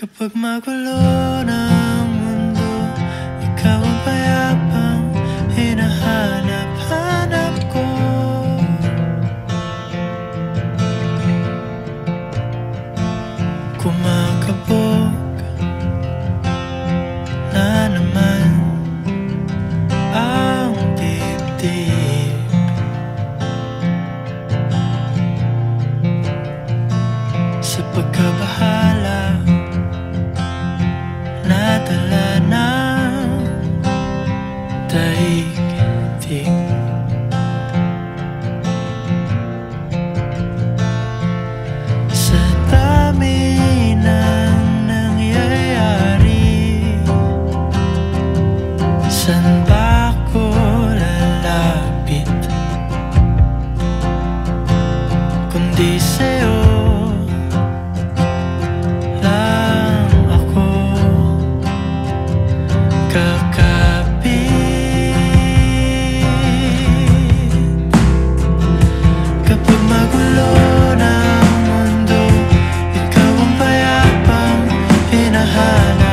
Kapag magulo na mundo Ikaw ang payapang hinahanap-hanap ko. Kumakabog na naman ang dibdib Sa pagkabahan sederhana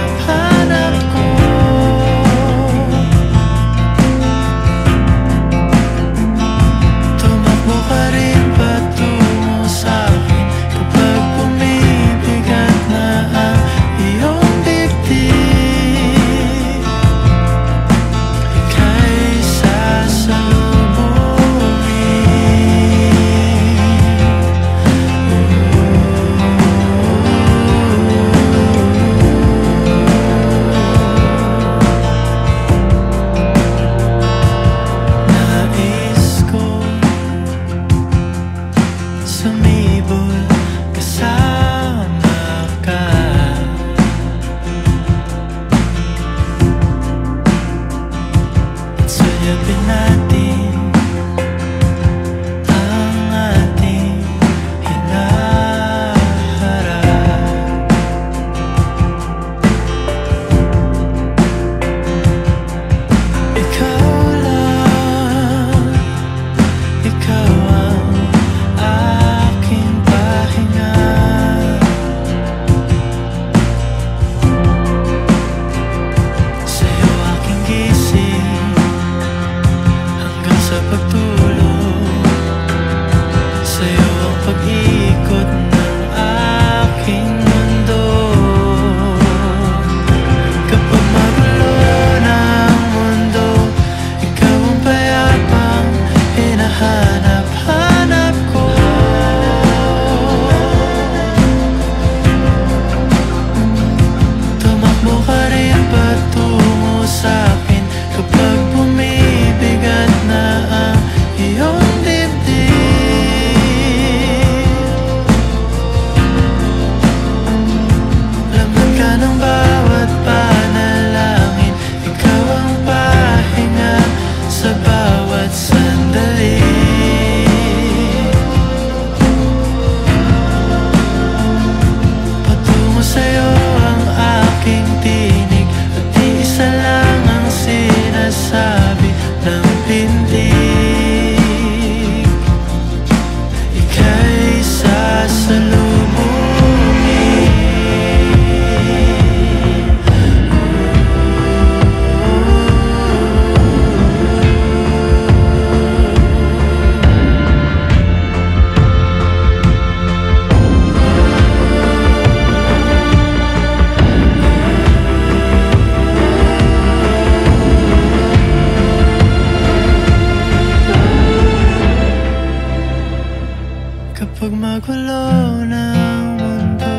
Pag magulo na ang mundo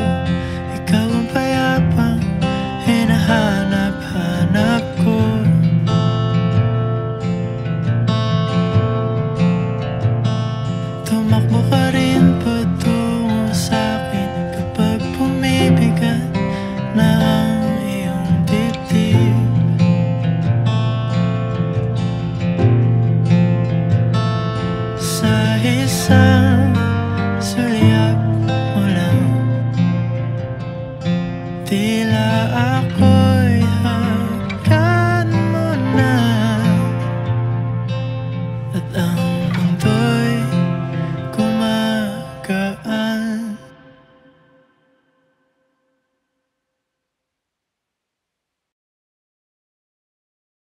Ikaw ang payapang hinahanap-hanap ko. Tumakbo ka rin patungo sa'kin Kapag pumibigat na ang iyong dibdib. Sa isang na ako